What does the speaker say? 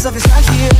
cause of his right here.